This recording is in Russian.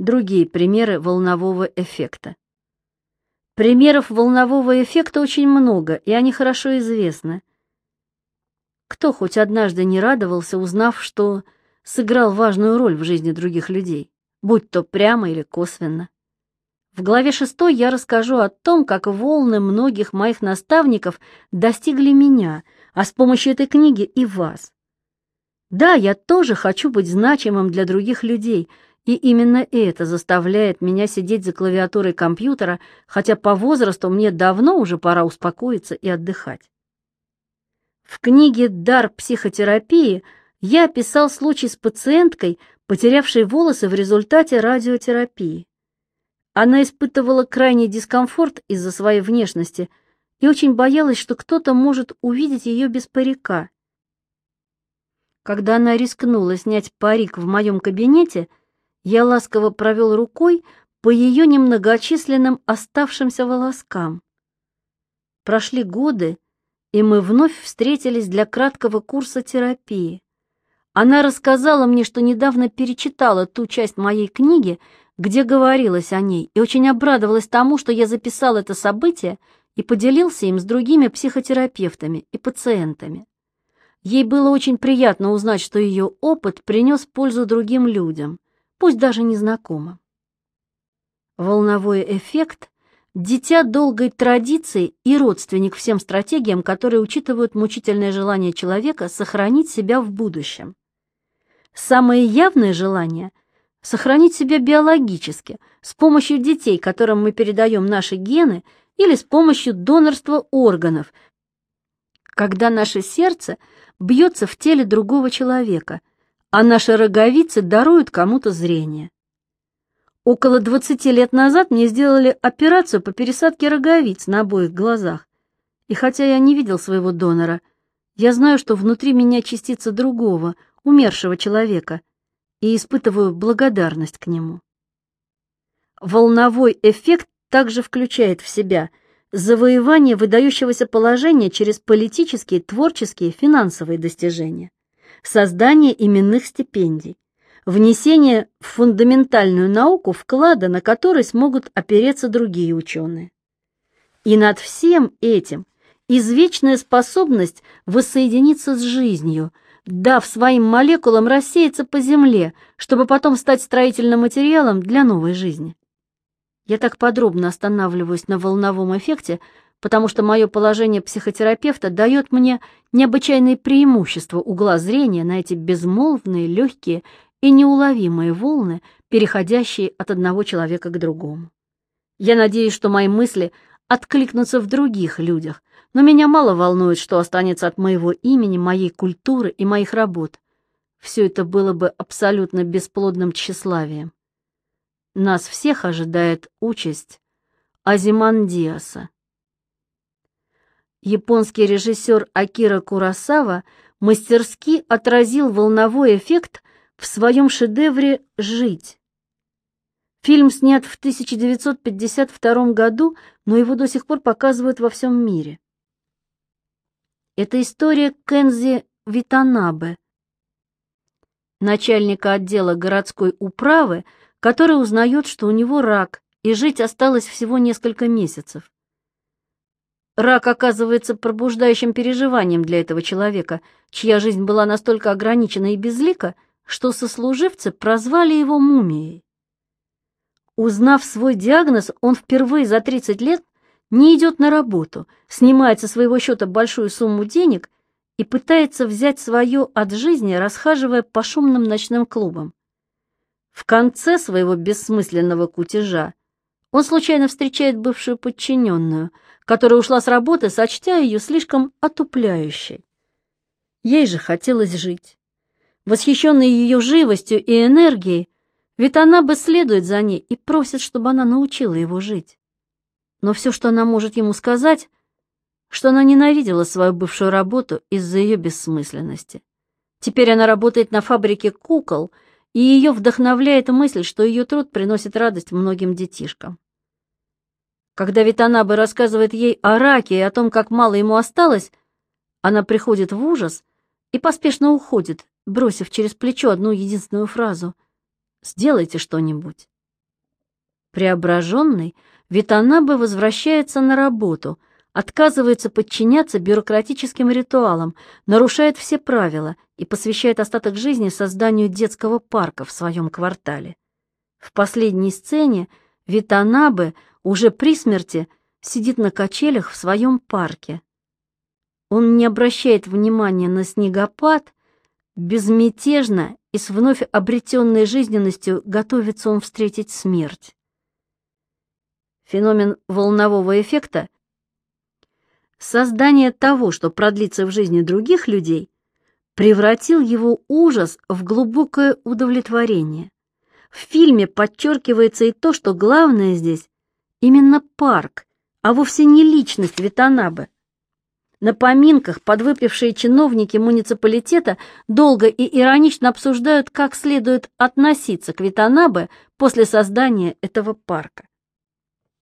другие примеры волнового эффекта. Примеров волнового эффекта очень много, и они хорошо известны. Кто хоть однажды не радовался, узнав, что сыграл важную роль в жизни других людей, будь то прямо или косвенно? В главе шестой я расскажу о том, как волны многих моих наставников достигли меня, а с помощью этой книги и вас. Да, я тоже хочу быть значимым для других людей, и именно это заставляет меня сидеть за клавиатурой компьютера, хотя по возрасту мне давно уже пора успокоиться и отдыхать. В книге «Дар психотерапии» я описал случай с пациенткой, потерявшей волосы в результате радиотерапии. Она испытывала крайний дискомфорт из-за своей внешности и очень боялась, что кто-то может увидеть ее без парика. Когда она рискнула снять парик в моем кабинете, я ласково провел рукой по ее немногочисленным оставшимся волоскам. Прошли годы, и мы вновь встретились для краткого курса терапии. Она рассказала мне, что недавно перечитала ту часть моей книги, где говорилось о ней, и очень обрадовалась тому, что я записал это событие и поделился им с другими психотерапевтами и пациентами. Ей было очень приятно узнать, что ее опыт принес пользу другим людям, пусть даже незнакомым. Волновой эффект – дитя долгой традиции и родственник всем стратегиям, которые учитывают мучительное желание человека сохранить себя в будущем. Самое явное желание – сохранить себя биологически, с помощью детей, которым мы передаем наши гены, или с помощью донорства органов, когда наше сердце – бьется в теле другого человека, а наши роговицы даруют кому-то зрение. Около 20 лет назад мне сделали операцию по пересадке роговиц на обоих глазах. И хотя я не видел своего донора, я знаю, что внутри меня частица другого, умершего человека, и испытываю благодарность к нему. Волновой эффект также включает в себя завоевание выдающегося положения через политические, творческие, финансовые достижения, создание именных стипендий, внесение в фундаментальную науку вклада, на который смогут опереться другие ученые. И над всем этим извечная способность воссоединиться с жизнью, дав своим молекулам рассеяться по Земле, чтобы потом стать строительным материалом для новой жизни. Я так подробно останавливаюсь на волновом эффекте, потому что мое положение психотерапевта дает мне необычайные преимущества угла зрения на эти безмолвные, легкие и неуловимые волны, переходящие от одного человека к другому. Я надеюсь, что мои мысли откликнутся в других людях, но меня мало волнует, что останется от моего имени, моей культуры и моих работ. Все это было бы абсолютно бесплодным тщеславием. Нас всех ожидает участь Азимандиаса. Японский режиссер Акира Курасава мастерски отразил волновой эффект в своем шедевре «Жить». Фильм снят в 1952 году, но его до сих пор показывают во всем мире. Это история Кензи Витанабе, начальника отдела городской управы, который узнает, что у него рак, и жить осталось всего несколько месяцев. Рак оказывается пробуждающим переживанием для этого человека, чья жизнь была настолько ограничена и безлика, что сослуживцы прозвали его мумией. Узнав свой диагноз, он впервые за 30 лет не идет на работу, снимает со своего счета большую сумму денег и пытается взять свое от жизни, расхаживая по шумным ночным клубам. В конце своего бессмысленного кутежа он случайно встречает бывшую подчиненную, которая ушла с работы, сочтя ее слишком отупляющей. Ей же хотелось жить. Восхищенный ее живостью и энергией, ведь она бы следует за ней и просит, чтобы она научила его жить. Но все, что она может ему сказать, что она ненавидела свою бывшую работу из-за ее бессмысленности. Теперь она работает на фабрике кукол — и ее вдохновляет мысль, что ее труд приносит радость многим детишкам. Когда Витанаба рассказывает ей о раке и о том, как мало ему осталось, она приходит в ужас и поспешно уходит, бросив через плечо одну единственную фразу «Сделайте что-нибудь». Преображенный, Витанабе возвращается на работу, отказывается подчиняться бюрократическим ритуалам, нарушает все правила и посвящает остаток жизни созданию детского парка в своем квартале. В последней сцене Витанабе уже при смерти сидит на качелях в своем парке. Он не обращает внимания на снегопад, безмятежно и с вновь обретенной жизненностью готовится он встретить смерть. Феномен волнового эффекта — создание того, что продлится в жизни других людей, превратил его ужас в глубокое удовлетворение. В фильме подчеркивается и то, что главное здесь именно парк, а вовсе не личность Витанабе. На поминках подвыпившие чиновники муниципалитета долго и иронично обсуждают, как следует относиться к Витанабе после создания этого парка.